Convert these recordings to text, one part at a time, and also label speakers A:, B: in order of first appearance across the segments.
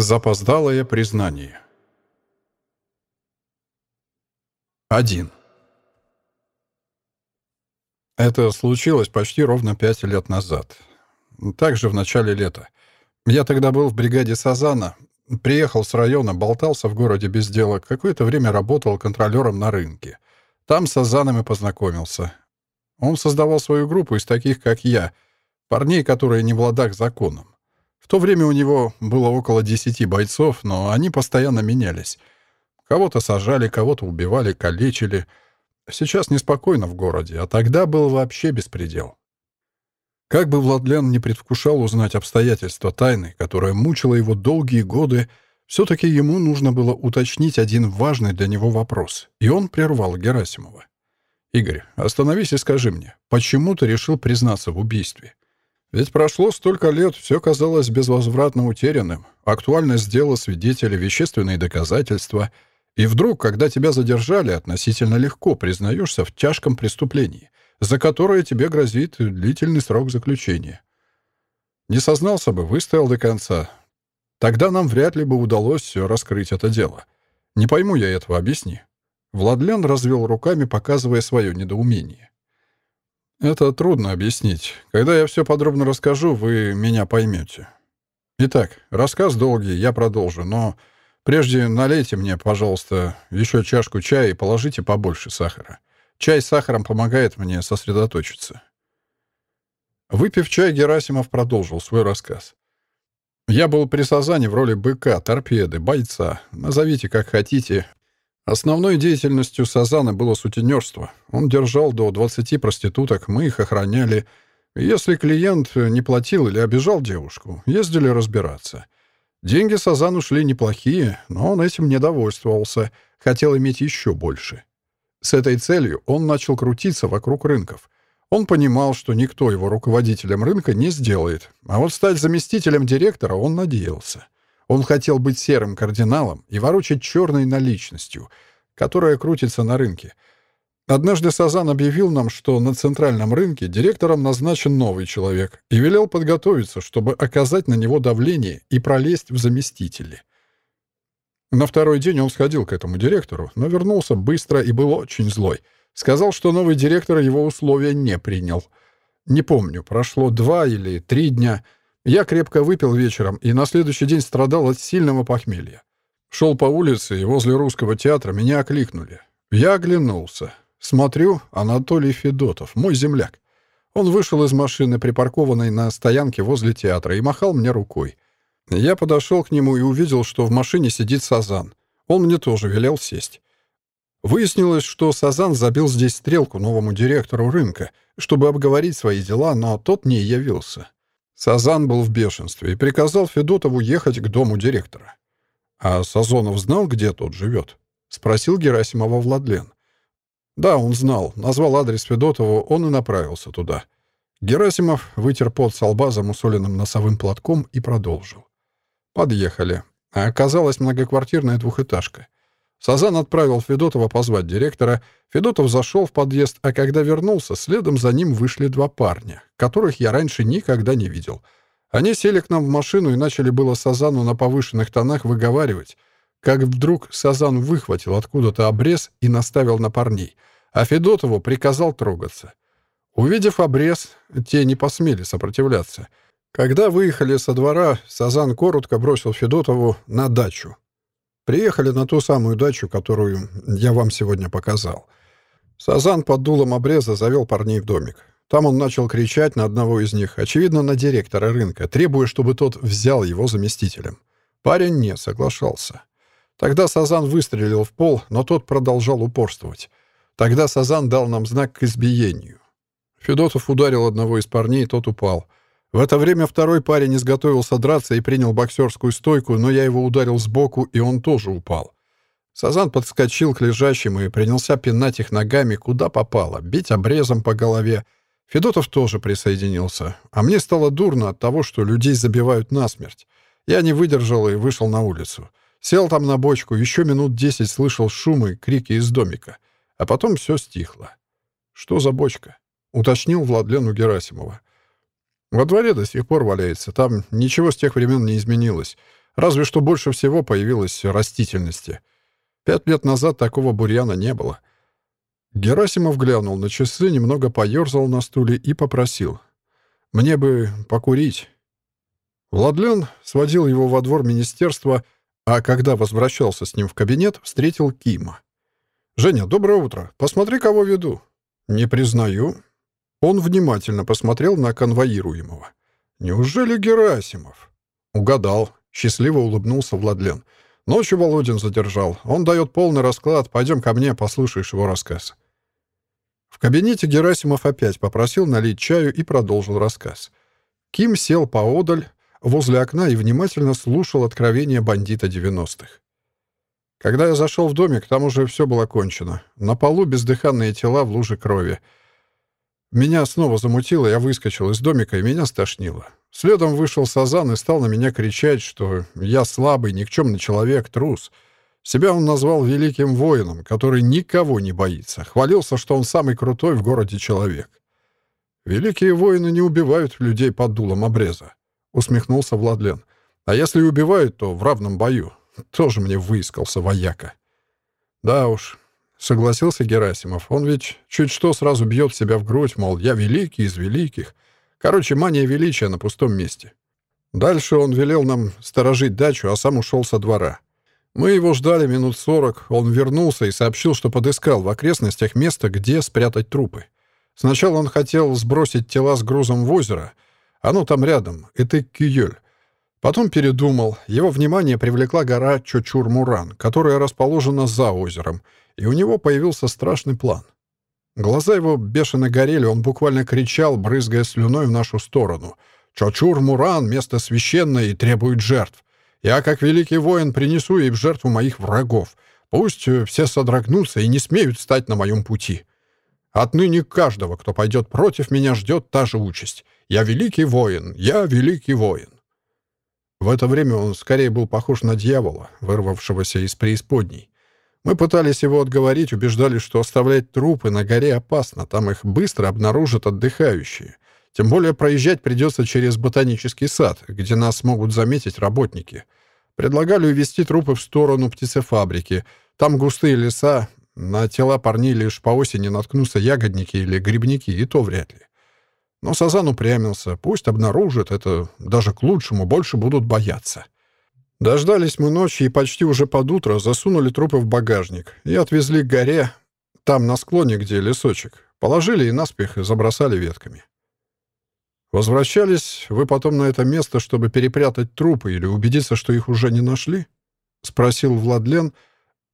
A: Запоздалое признание. 1. Это случилось почти ровно пять лет назад. Также в начале лета. Я тогда был в бригаде Сазана, приехал с района, болтался в городе без дела, какое-то время работал контролером на рынке. Там с Сазаном и познакомился. Он создавал свою группу из таких, как я, парней, которые не в ладах законом. То время у него было около десяти бойцов, но они постоянно менялись. Кого-то сажали, кого-то убивали, калечили. Сейчас неспокойно в городе, а тогда был вообще беспредел. Как бы Владлен не предвкушал узнать обстоятельства тайны, которая мучила его долгие годы, все-таки ему нужно было уточнить один важный для него вопрос, и он прервал Герасимова. «Игорь, остановись и скажи мне, почему ты решил признаться в убийстве? Ведь прошло столько лет, все казалось безвозвратно утерянным. Актуальность дела, свидетели, вещественные доказательства. И вдруг, когда тебя задержали, относительно легко признаешься в тяжком преступлении, за которое тебе грозит длительный срок заключения. Не сознался бы, выстоял до конца. Тогда нам вряд ли бы удалось все раскрыть это дело. Не пойму я этого, объясни. Владлен развел руками, показывая свое недоумение. Это трудно объяснить. Когда я все подробно расскажу, вы меня поймете. Итак, рассказ долгий, я продолжу, но прежде налейте мне, пожалуйста, еще чашку чая и положите побольше сахара. Чай с сахаром помогает мне сосредоточиться. Выпив чай, Герасимов продолжил свой рассказ. Я был при Сазане в роли быка, торпеды, бойца. Назовите как хотите, Основной деятельностью Сазана было сутенерство. Он держал до 20 проституток, мы их охраняли. Если клиент не платил или обижал девушку, ездили разбираться. Деньги Сазану шли неплохие, но он этим не довольствовался, хотел иметь еще больше. С этой целью он начал крутиться вокруг рынков. Он понимал, что никто его руководителем рынка не сделает, а вот стать заместителем директора он надеялся. Он хотел быть серым кардиналом и ворочать черной наличностью, которая крутится на рынке. Однажды Сазан объявил нам, что на центральном рынке директором назначен новый человек и велел подготовиться, чтобы оказать на него давление и пролезть в заместители. На второй день он сходил к этому директору, но вернулся быстро и был очень злой. Сказал, что новый директор его условия не принял. Не помню, прошло два или три дня — я крепко выпил вечером и на следующий день страдал от сильного похмелья. Шел по улице, и возле русского театра меня окликнули. Я оглянулся. Смотрю, Анатолий Федотов, мой земляк. Он вышел из машины, припаркованной на стоянке возле театра, и махал мне рукой. Я подошел к нему и увидел, что в машине сидит Сазан. Он мне тоже велел сесть. Выяснилось, что Сазан забил здесь стрелку новому директору рынка, чтобы обговорить свои дела, но тот не явился. Сазан был в бешенстве и приказал Федотову ехать к дому директора. «А Сазонов знал, где тот живет?» — спросил Герасимова Владлен. «Да, он знал. Назвал адрес Федотову, он и направился туда». Герасимов вытер пот со лба замусоленным носовым платком и продолжил. Подъехали. А оказалась многоквартирная двухэтажка. Сазан отправил Федотова позвать директора. Федотов зашел в подъезд, а когда вернулся, следом за ним вышли два парня, которых я раньше никогда не видел. Они сели к нам в машину и начали было Сазану на повышенных тонах выговаривать. Как вдруг Сазан выхватил откуда-то обрез и наставил на парней, а Федотову приказал трогаться. Увидев обрез, те не посмели сопротивляться. Когда выехали со двора, Сазан коротко бросил Федотову на дачу. Приехали на ту самую дачу, которую я вам сегодня показал. Сазан под дулом обреза завел парней в домик. Там он начал кричать на одного из них, очевидно, на директора рынка, требуя, чтобы тот взял его заместителем. Парень не соглашался. Тогда Сазан выстрелил в пол, но тот продолжал упорствовать. Тогда Сазан дал нам знак к избиению. Федотов ударил одного из парней, тот упал — в это время второй парень изготовился драться и принял боксерскую стойку, но я его ударил сбоку, и он тоже упал. Сазан подскочил к лежащим и принялся пинать их ногами, куда попало, бить обрезом по голове. Федотов тоже присоединился. А мне стало дурно от того, что людей забивают насмерть. Я не выдержал и вышел на улицу. Сел там на бочку, еще минут десять слышал шумы крики из домика. А потом все стихло. «Что за бочка?» — уточнил Владлену Герасимова. Во дворе до сих пор валяется. Там ничего с тех времен не изменилось. Разве что больше всего появилось растительности. Пять лет назад такого бурьяна не было. Герасимов глянул на часы, немного поерзал на стуле и попросил. «Мне бы покурить». Владлен сводил его во двор министерства, а когда возвращался с ним в кабинет, встретил Кима. «Женя, доброе утро. Посмотри, кого веду». «Не признаю». Он внимательно посмотрел на конвоируемого. «Неужели Герасимов?» «Угадал». Счастливо улыбнулся Владлен. «Ночью Володин задержал. Он дает полный расклад. Пойдем ко мне, послушаешь его рассказ». В кабинете Герасимов опять попросил налить чаю и продолжил рассказ. Ким сел поодаль, возле окна и внимательно слушал откровения бандита 90-х. Когда я зашел в домик, там уже все было кончено. На полу бездыханные тела в луже крови. Меня снова замутило, я выскочил из домика, и меня стошнило. Следом вышел Сазан и стал на меня кричать, что я слабый, никчемный человек, трус. Себя он назвал великим воином, который никого не боится. Хвалился, что он самый крутой в городе человек. «Великие воины не убивают людей под дулом обреза», — усмехнулся Владлен. «А если убивают, то в равном бою. Тоже мне выискался вояка». «Да уж», — согласился Герасимов. «Он ведь чуть что сразу бьет себя в грудь, мол, я великий из великих». Короче, мания величия на пустом месте. Дальше он велел нам сторожить дачу, а сам ушел со двора. Мы его ждали минут сорок, он вернулся и сообщил, что подыскал в окрестностях место, где спрятать трупы. Сначала он хотел сбросить тела с грузом в озеро. Оно там рядом, это Киёль. Потом передумал. Его внимание привлекла гора Чочур-Муран, которая расположена за озером, и у него появился страшный план — Глаза его бешено горели, он буквально кричал, брызгая слюной в нашу сторону. «Чочур-Муран — место священное и требует жертв. Я, как великий воин, принесу ей в жертву моих врагов. Пусть э, все содрогнутся и не смеют стать на моем пути. Отныне каждого, кто пойдет против меня, ждет та же участь. Я великий воин, я великий воин». В это время он скорее был похож на дьявола, вырвавшегося из преисподней. Мы пытались его отговорить, убеждали, что оставлять трупы на горе опасно, там их быстро обнаружат отдыхающие. Тем более проезжать придется через ботанический сад, где нас могут заметить работники. Предлагали увезти трупы в сторону птицефабрики. Там густые леса, на тела парней лишь по осени наткнутся ягодники или грибники, и то вряд ли. Но Сазан упрямился. Пусть обнаружат, это даже к лучшему, больше будут бояться. Дождались мы ночи и почти уже под утро засунули трупы в багажник и отвезли к горе, там на склоне, где лесочек. Положили и наспех забросали ветками. «Возвращались вы потом на это место, чтобы перепрятать трупы или убедиться, что их уже не нашли?» — спросил Владлен,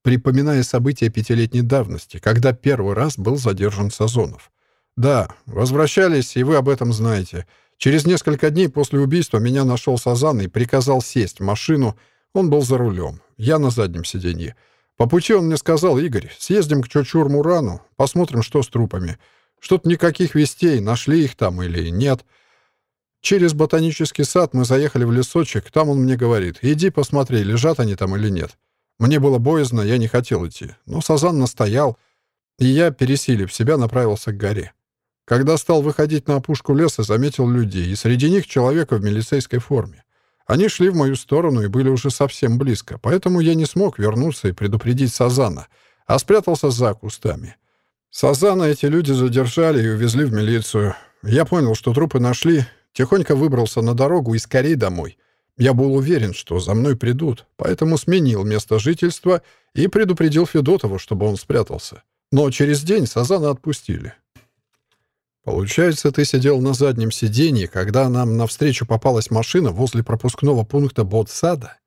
A: припоминая события пятилетней давности, когда первый раз был задержан Сазонов. «Да, возвращались, и вы об этом знаете. Через несколько дней после убийства меня нашел Сазан и приказал сесть в машину. Он был за рулем, я на заднем сиденье. По пути он мне сказал, «Игорь, съездим к Чочур-Мурану, посмотрим, что с трупами. Что-то никаких вестей, нашли их там или нет». Через ботанический сад мы заехали в лесочек, там он мне говорит, «Иди посмотри, лежат они там или нет». Мне было боязно, я не хотел идти. Но Сазан настоял, и я, пересилив себя, направился к горе. Когда стал выходить на опушку леса, заметил людей, и среди них человека в милицейской форме. Они шли в мою сторону и были уже совсем близко, поэтому я не смог вернуться и предупредить Сазана, а спрятался за кустами. Сазана эти люди задержали и увезли в милицию. Я понял, что трупы нашли, тихонько выбрался на дорогу и скорей домой. Я был уверен, что за мной придут, поэтому сменил место жительства и предупредил Федотова, чтобы он спрятался. Но через день Сазана отпустили. Получается, ты сидел на заднем сиденье, когда нам навстречу попалась машина возле пропускного пункта Ботсада?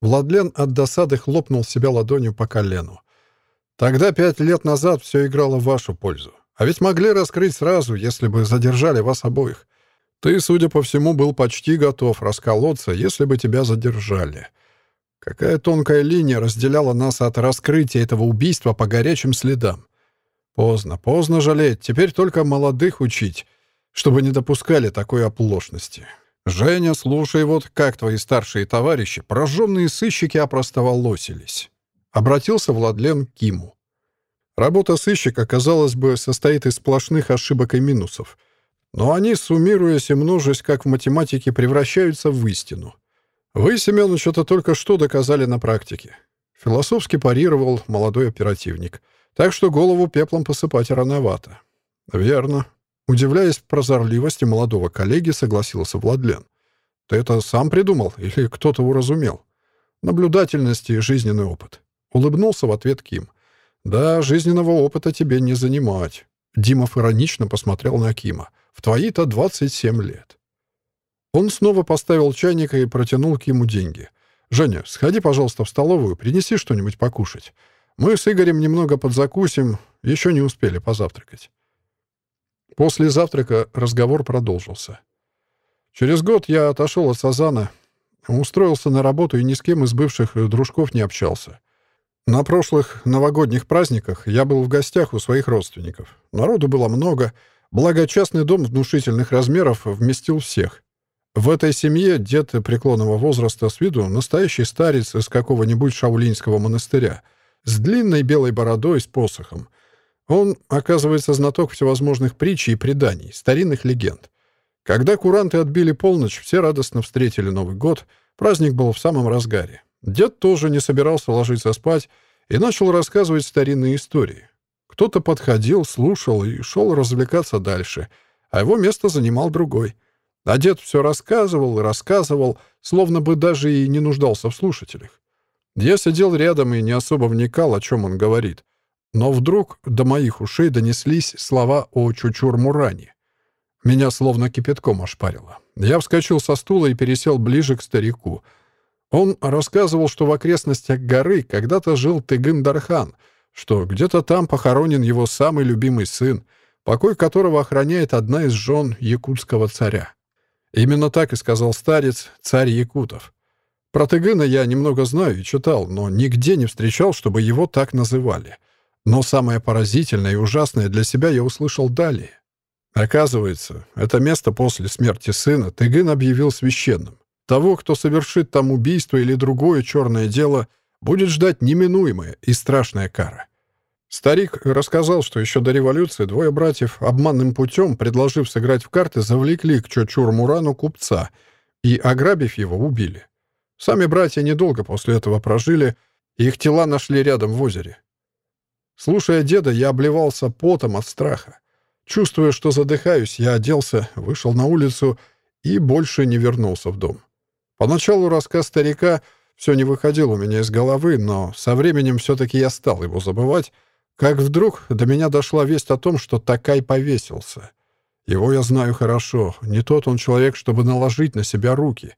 A: Владлен от досады хлопнул себя ладонью по колену. Тогда пять лет назад все играло в вашу пользу. А ведь могли раскрыть сразу, если бы задержали вас обоих. Ты, судя по всему, был почти готов расколоться, если бы тебя задержали. Какая тонкая линия разделяла нас от раскрытия этого убийства по горячим следам. Поздно, поздно жалеть. Теперь только молодых учить, чтобы не допускали такой оплошности. Женя, слушай, вот как твои старшие товарищи, прожженные сыщики, опростоволосились. Обратился Владлен к Киму. Работа сыщика, казалось бы, состоит из сплошных ошибок и минусов. Но они, суммируясь и множась, как в математике, превращаются в истину. Вы, Семенович, это только что доказали на практике. Философски парировал молодой оперативник. Так что голову пеплом посыпать рановато. Верно. Удивляясь прозорливости молодого коллеги, согласился Владлен. Ты это сам придумал или кто-то уразумел? Наблюдательность и жизненный опыт. Улыбнулся в ответ Ким. Да, жизненного опыта тебе не занимать. Димов иронично посмотрел на Кима. В твои-то 27 лет. Он снова поставил чайник и протянул Киму деньги. «Женя, сходи, пожалуйста, в столовую, принеси что-нибудь покушать. Мы с Игорем немного подзакусим, еще не успели позавтракать». После завтрака разговор продолжился. Через год я отошел от Сазана, устроился на работу и ни с кем из бывших дружков не общался. На прошлых новогодних праздниках я был в гостях у своих родственников. Народу было много, благо частный дом внушительных размеров вместил всех. В этой семье дед преклонного возраста с виду настоящий старец из какого-нибудь шаулинского монастыря, с длинной белой бородой с посохом. Он, оказывается, знаток всевозможных притч и преданий, старинных легенд. Когда куранты отбили полночь, все радостно встретили Новый год, праздник был в самом разгаре. Дед тоже не собирался ложиться спать и начал рассказывать старинные истории. Кто-то подходил, слушал и шел развлекаться дальше, а его место занимал другой. А дед все рассказывал и рассказывал, словно бы даже и не нуждался в слушателях. Я сидел рядом и не особо вникал, о чем он говорит. Но вдруг до моих ушей донеслись слова о Чучур-Муране. Меня словно кипятком ошпарило. Я вскочил со стула и пересел ближе к старику. Он рассказывал, что в окрестностях горы когда-то жил Тыгын-Дархан, что где-то там похоронен его самый любимый сын, покой которого охраняет одна из жен якутского царя. Именно так и сказал старец, царь якутов. Про Тыгына я немного знаю и читал, но нигде не встречал, чтобы его так называли. Но самое поразительное и ужасное для себя я услышал далее. Оказывается, это место после смерти сына Тыгын объявил священным. Того, кто совершит там убийство или другое черное дело, будет ждать неминуемая и страшная кара. Старик рассказал, что еще до революции двое братьев обманным путем, предложив сыграть в карты, завлекли к Чочур-Мурану купца и, ограбив его, убили. Сами братья недолго после этого прожили, их тела нашли рядом в озере. Слушая деда, я обливался потом от страха. Чувствуя, что задыхаюсь, я оделся, вышел на улицу и больше не вернулся в дом. Поначалу рассказ старика все не выходил у меня из головы, но со временем все-таки я стал его забывать, как вдруг до меня дошла весть о том, что Такай повесился. Его я знаю хорошо. Не тот он человек, чтобы наложить на себя руки.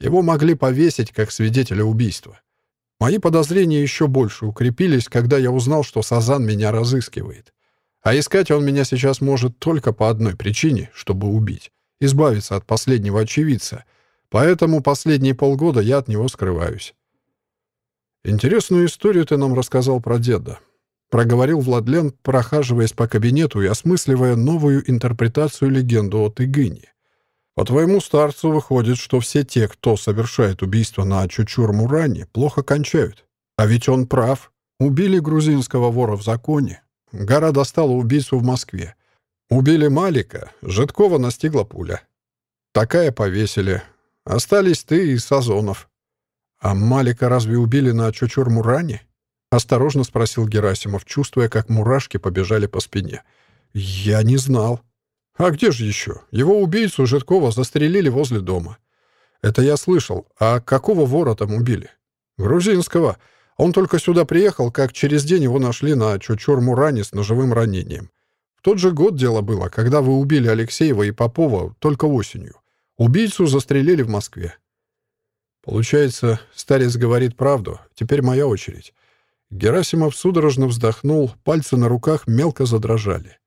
A: Его могли повесить как свидетеля убийства. Мои подозрения еще больше укрепились, когда я узнал, что Сазан меня разыскивает. А искать он меня сейчас может только по одной причине, чтобы убить. Избавиться от последнего очевидца. Поэтому последние полгода я от него скрываюсь. «Интересную историю ты нам рассказал про деда», — проговорил Владлен, прохаживаясь по кабинету и осмысливая новую интерпретацию легенду о Тыгыне. «По твоему старцу выходит, что все те, кто совершает убийство на Чучур-Муране, плохо кончают. А ведь он прав. Убили грузинского вора в законе, Гора достала убийцу в Москве. Убили Малика, Житкова настигла пуля. Такая повесили. Остались ты и Сазонов. А Малика разве убили на Чучур-Муране? Осторожно спросил Герасимов, чувствуя, как мурашки побежали по спине. Я не знал. А где же еще? Его убийцу Житкова застрелили возле дома. Это я слышал. А какого вора там убили? Грузинского. Он только сюда приехал, как через день его нашли на Чучур-Муране с ножевым ранением. В тот же год дело было, когда вы убили Алексеева и Попова только осенью. Убийцу застрелили в Москве. Получается, старец говорит правду. Теперь моя очередь. Герасимов судорожно вздохнул, пальцы на руках мелко задрожали.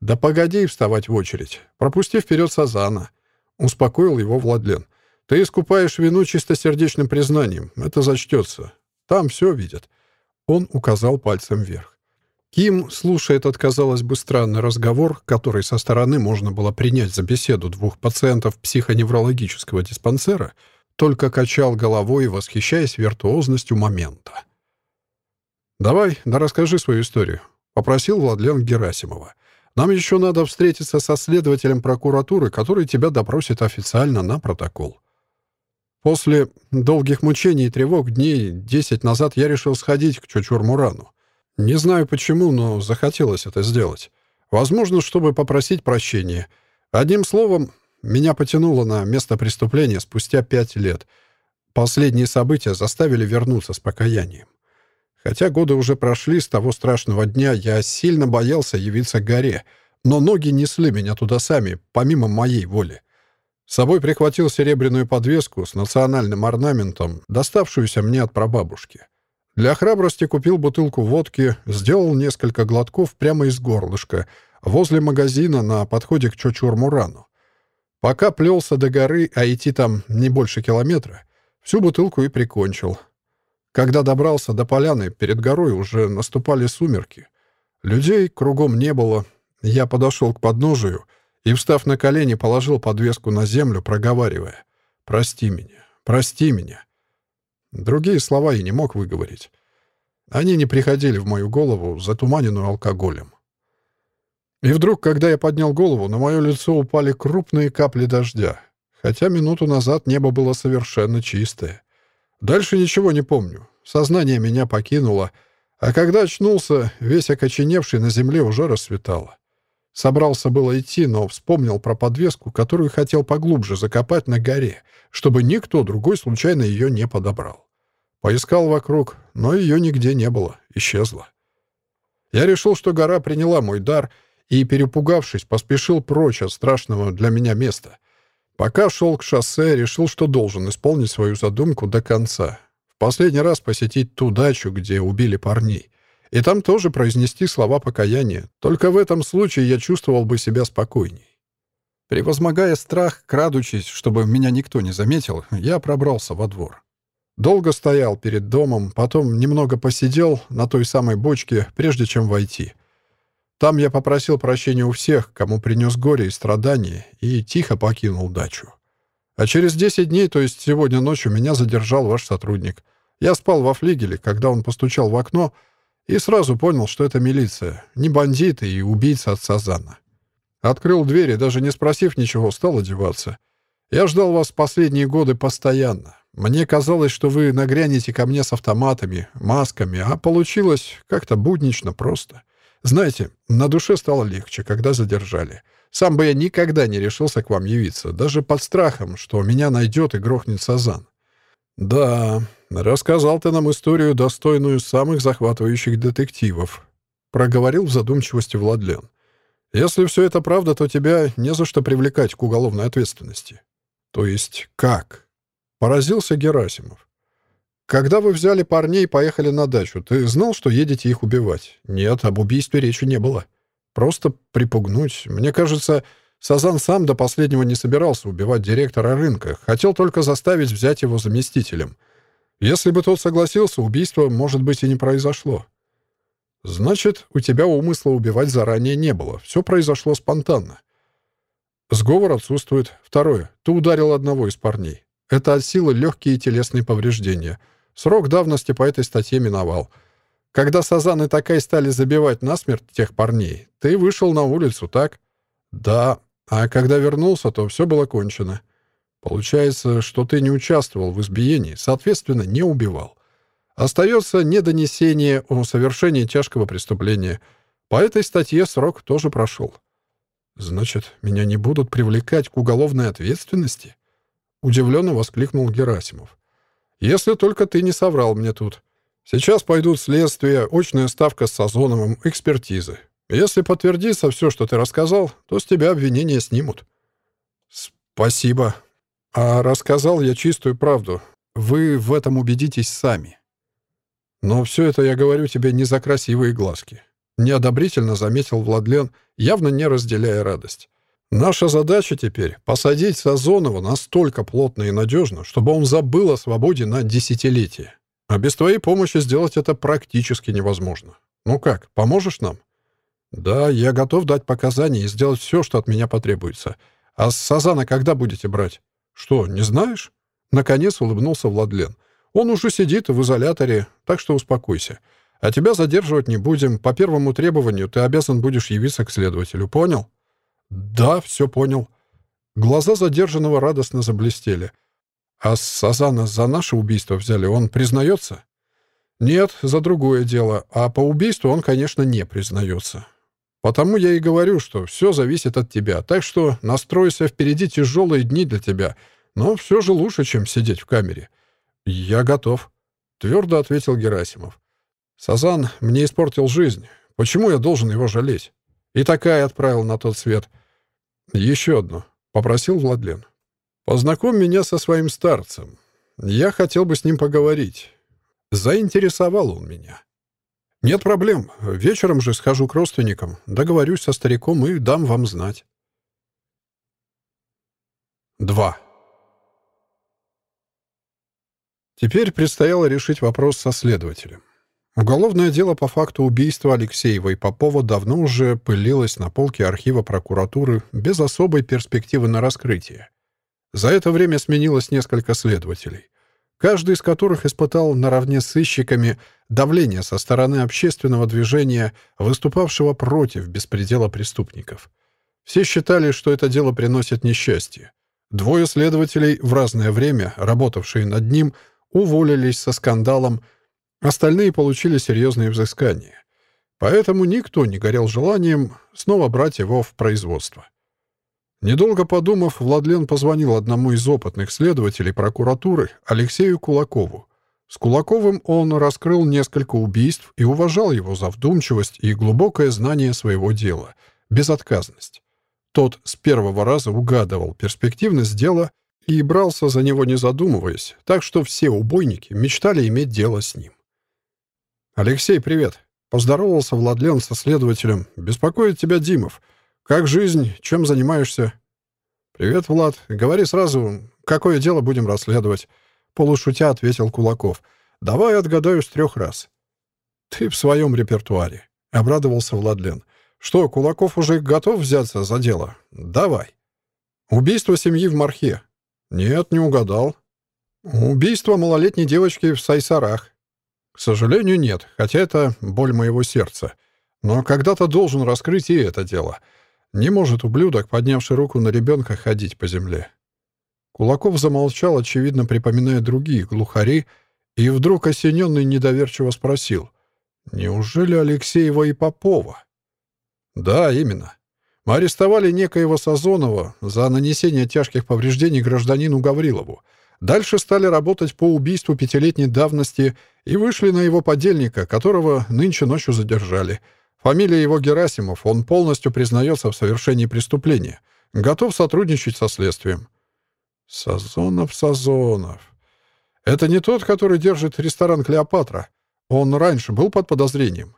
A: «Да погоди вставать в очередь. Пропусти вперед Сазана», — успокоил его Владлен. «Ты искупаешь вину чистосердечным признанием. Это зачтется. Там все видят». Он указал пальцем вверх. Ким, слушая этот, казалось бы, странный разговор, который со стороны можно было принять за беседу двух пациентов психоневрологического диспансера, только качал головой, восхищаясь виртуозностью момента. «Давай, да расскажи свою историю», — попросил Владлен Герасимова. «Нам еще надо встретиться со следователем прокуратуры, который тебя допросит официально на протокол». После долгих мучений и тревог дней десять назад я решил сходить к Чочур-Мурану. Не знаю почему, но захотелось это сделать. Возможно, чтобы попросить прощения. Одним словом, меня потянуло на место преступления спустя пять лет. Последние события заставили вернуться с покаянием. Хотя годы уже прошли с того страшного дня, я сильно боялся явиться к горе, но ноги несли меня туда сами, помимо моей воли. С собой прихватил серебряную подвеску с национальным орнаментом, доставшуюся мне от прабабушки. Для храбрости купил бутылку водки, сделал несколько глотков прямо из горлышка, возле магазина на подходе к Чочур-Мурану. Пока плелся до горы, а идти там не больше километра, всю бутылку и прикончил. Когда добрался до поляны, перед горой уже наступали сумерки. Людей кругом не было. Я подошел к подножию — и, встав на колени, положил подвеску на землю, проговаривая «Прости меня, прости меня». Другие слова я не мог выговорить. Они не приходили в мою голову, затуманенную алкоголем. И вдруг, когда я поднял голову, на мое лицо упали крупные капли дождя, хотя минуту назад небо было совершенно чистое. Дальше ничего не помню. Сознание меня покинуло, а когда очнулся, весь окоченевший на земле уже рассветало. Собрался было идти, но вспомнил про подвеску, которую хотел поглубже закопать на горе, чтобы никто другой случайно ее не подобрал. Поискал вокруг, но ее нигде не было, исчезла. Я решил, что гора приняла мой дар, и, перепугавшись, поспешил прочь от страшного для меня места. Пока шел к шоссе, решил, что должен исполнить свою задумку до конца. В последний раз посетить ту дачу, где убили парней и там тоже произнести слова покаяния. Только в этом случае я чувствовал бы себя спокойней. Превозмогая страх, крадучись, чтобы меня никто не заметил, я пробрался во двор. Долго стоял перед домом, потом немного посидел на той самой бочке, прежде чем войти. Там я попросил прощения у всех, кому принес горе и страдания, и тихо покинул дачу. А через 10 дней, то есть сегодня ночью, меня задержал ваш сотрудник. Я спал во флигеле, когда он постучал в окно — и сразу понял, что это милиция, не бандиты и убийца от Сазана. Открыл дверь и, даже не спросив ничего, стал одеваться. Я ждал вас последние годы постоянно. Мне казалось, что вы нагрянете ко мне с автоматами, масками, а получилось как-то буднично просто. Знаете, на душе стало легче, когда задержали. Сам бы я никогда не решился к вам явиться, даже под страхом, что меня найдет и грохнет Сазан. Да, рассказал ты нам историю, достойную самых захватывающих детективов», — проговорил в задумчивости Владлен. «Если все это правда, то тебя не за что привлекать к уголовной ответственности». «То есть как?» — поразился Герасимов. «Когда вы взяли парней и поехали на дачу, ты знал, что едете их убивать?» «Нет, об убийстве речи не было. Просто припугнуть. Мне кажется, Сазан сам до последнего не собирался убивать директора рынка, хотел только заставить взять его заместителем. Если бы тот согласился, убийство, может быть, и не произошло. Значит, у тебя умысла убивать заранее не было. Все произошло спонтанно. Сговор отсутствует. Второе. Ты ударил одного из парней. Это от силы легкие телесные повреждения. Срок давности по этой статье миновал. Когда Сазан и Такай стали забивать насмерть тех парней, ты вышел на улицу, так? Да. А когда вернулся, то все было кончено. Получается, что ты не участвовал в избиении, соответственно, не убивал. Остается недонесение о совершении тяжкого преступления. По этой статье срок тоже прошел. Значит, меня не будут привлекать к уголовной ответственности? Удивленно воскликнул Герасимов. Если только ты не соврал мне тут. Сейчас пойдут следствия, очная ставка с Сазоновым, экспертизы. Если подтвердится все, что ты рассказал, то с тебя обвинения снимут. Спасибо, а рассказал я чистую правду. Вы в этом убедитесь сами. Но все это я говорю тебе не за красивые глазки. Неодобрительно заметил Владлен, явно не разделяя радость. Наша задача теперь — посадить Сазонова настолько плотно и надежно, чтобы он забыл о свободе на десятилетие. А без твоей помощи сделать это практически невозможно. Ну как, поможешь нам? Да, я готов дать показания и сделать все, что от меня потребуется. А с Сазана когда будете брать? «Что, не знаешь?» Наконец улыбнулся Владлен. «Он уже сидит в изоляторе, так что успокойся. А тебя задерживать не будем. По первому требованию ты обязан будешь явиться к следователю. Понял?» «Да, все понял». Глаза задержанного радостно заблестели. А Сазана за наше убийство взяли, он признается? Нет, за другое дело. А по убийству он, конечно, не признается. Потому я и говорю, что все зависит от тебя. Так что настройся, впереди тяжелые дни для тебя. Но все же лучше, чем сидеть в камере. Я готов, — твердо ответил Герасимов. Сазан мне испортил жизнь. Почему я должен его жалеть? И такая отправил на тот свет. Еще одно, — попросил Владлен. Познакомь меня со своим старцем. Я хотел бы с ним поговорить. Заинтересовал он меня. Нет проблем. Вечером же схожу к родственникам, договорюсь со стариком и дам вам знать. 2. Теперь предстояло решить вопрос со следователем. Уголовное дело по факту убийства Алексеева и Попова давно уже пылилось на полке архива прокуратуры без особой перспективы на раскрытие. За это время сменилось несколько следователей, каждый из которых испытал наравне с сыщиками давление со стороны общественного движения, выступавшего против беспредела преступников. Все считали, что это дело приносит несчастье. Двое следователей, в разное время работавшие над ним, уволились со скандалом, остальные получили серьезные взыскания. Поэтому никто не горел желанием снова брать его в производство. Недолго подумав, Владлен позвонил одному из опытных следователей прокуратуры, Алексею Кулакову. С Кулаковым он раскрыл несколько убийств и уважал его за вдумчивость и глубокое знание своего дела, безотказность. Тот с первого раза угадывал перспективность дела и брался за него не задумываясь, так что все убойники мечтали иметь дело с ним. «Алексей, привет!» — поздоровался Владлен со следователем. «Беспокоит тебя Димов. «Как жизнь? Чем занимаешься?» «Привет, Влад. Говори сразу, какое дело будем расследовать?» Полушутя ответил Кулаков. «Давай отгадаю с трех раз». «Ты в своем репертуаре», — обрадовался Владлен. «Что, Кулаков уже готов взяться за дело? Давай». «Убийство семьи в Мархе». «Нет, не угадал». «Убийство малолетней девочки в Сайсарах». «К сожалению, нет, хотя это боль моего сердца. Но когда-то должен раскрыть и это дело». Не может ублюдок, поднявший руку на ребенка, ходить по земле. Кулаков замолчал, очевидно, припоминая другие глухари, и вдруг осененный недоверчиво спросил, «Неужели Алексеева и Попова?» «Да, именно. Мы арестовали некоего Сазонова за нанесение тяжких повреждений гражданину Гаврилову. Дальше стали работать по убийству пятилетней давности и вышли на его подельника, которого нынче ночью задержали — Фамилия его Герасимов, он полностью признается в совершении преступления. Готов сотрудничать со следствием. Сазонов, Сазонов. Это не тот, который держит ресторан «Клеопатра». Он раньше был под подозрением.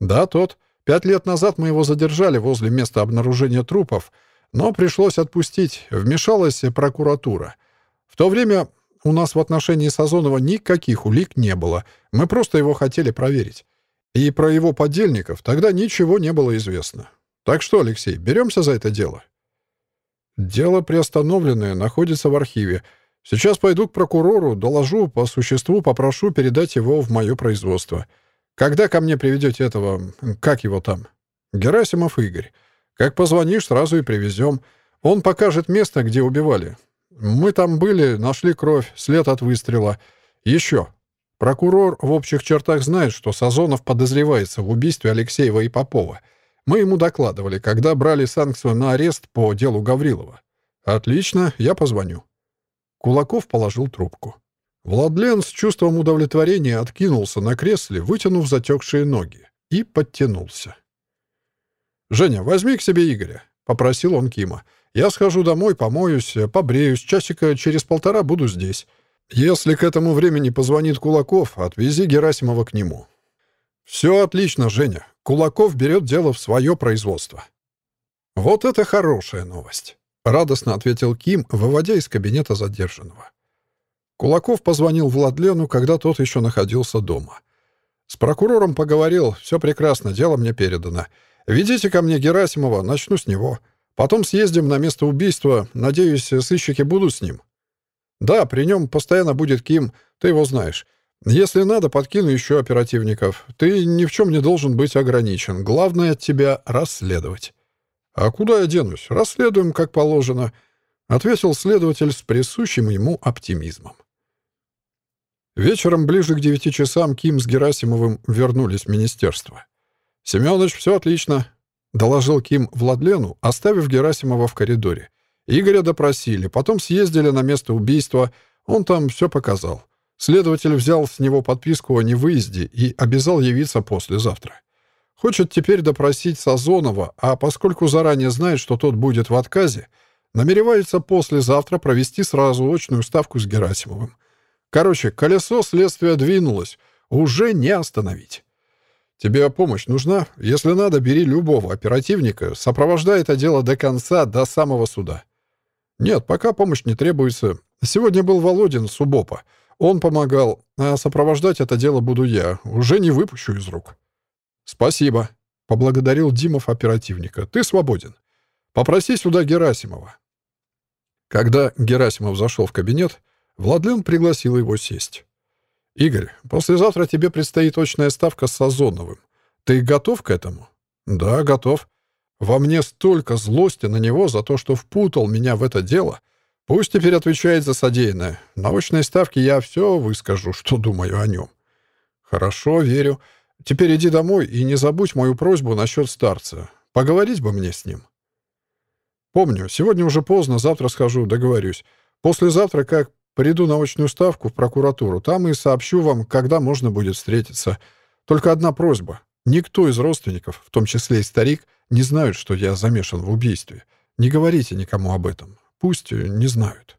A: Да, тот. Пять лет назад мы его задержали возле места обнаружения трупов, но пришлось отпустить. Вмешалась прокуратура. В то время у нас в отношении Сазонова никаких улик не было. Мы просто его хотели проверить. И про его подельников тогда ничего не было известно. Так что, Алексей, беремся за это дело? Дело приостановленное, находится в архиве. Сейчас пойду к прокурору, доложу по существу, попрошу передать его в мое производство. Когда ко мне приведете этого... Как его там? Герасимов Игорь. Как позвонишь, сразу и привезем. Он покажет место, где убивали. Мы там были, нашли кровь, след от выстрела. Еще. Прокурор в общих чертах знает, что Сазонов подозревается в убийстве Алексеева и Попова. Мы ему докладывали, когда брали санкцию на арест по делу Гаврилова. Отлично, я позвоню. Кулаков положил трубку. Владлен с чувством удовлетворения откинулся на кресле, вытянув затекшие ноги, и подтянулся. «Женя, возьми к себе Игоря», — попросил он Кима. «Я схожу домой, помоюсь, побреюсь, часика через полтора буду здесь. Если к этому времени позвонит Кулаков, отвези Герасимова к нему. Все отлично, Женя. Кулаков берет дело в свое производство. Вот это хорошая новость, радостно ответил Ким, выводя из кабинета задержанного. Кулаков позвонил Владлену, когда тот еще находился дома. С прокурором поговорил, все прекрасно, дело мне передано. Ведите ко мне Герасимова, начну с него. Потом съездим на место убийства, надеюсь, сыщики будут с ним. Да, при нем постоянно будет Ким, ты его знаешь. Если надо, подкину еще оперативников. Ты ни в чем не должен быть ограничен. Главное от тебя — расследовать. А куда я денусь? Расследуем, как положено. — ответил следователь с присущим ему оптимизмом. Вечером ближе к девяти часам Ким с Герасимовым вернулись в министерство. «Семёныч, все отлично», — доложил Ким Владлену, оставив Герасимова в коридоре. Игоря допросили, потом съездили на место убийства, он там все показал. Следователь взял с него подписку о невыезде и обязал явиться послезавтра. Хочет теперь допросить Сазонова, а поскольку заранее знает, что тот будет в отказе, намеревается послезавтра провести сразу очную ставку с Герасимовым. Короче, колесо следствия двинулось. Уже не остановить. Тебе помощь нужна? Если надо, бери любого оперативника, сопровождай это дело до конца, до самого суда. Нет, пока помощь не требуется. Сегодня был Володин с УБОПа. Он помогал, а сопровождать это дело буду я. Уже не выпущу из рук. Спасибо, поблагодарил Димов оперативника. Ты свободен. Попроси сюда Герасимова. Когда Герасимов зашел в кабинет, Владлен пригласил его сесть. «Игорь, послезавтра тебе предстоит очная ставка с Сазоновым. Ты готов к этому?» «Да, готов. Во мне столько злости на него за то, что впутал меня в это дело. Пусть теперь отвечает за содеянное. На очной ставке я все выскажу, что думаю о нем». «Хорошо, верю. Теперь иди домой и не забудь мою просьбу насчет старца. Поговорить бы мне с ним». «Помню. Сегодня уже поздно, завтра схожу, договорюсь. Послезавтра, как Приду на очную ставку в прокуратуру. Там и сообщу вам, когда можно будет встретиться. Только одна просьба. Никто из родственников, в том числе и старик, не знают, что я замешан в убийстве. Не говорите никому об этом. Пусть не знают.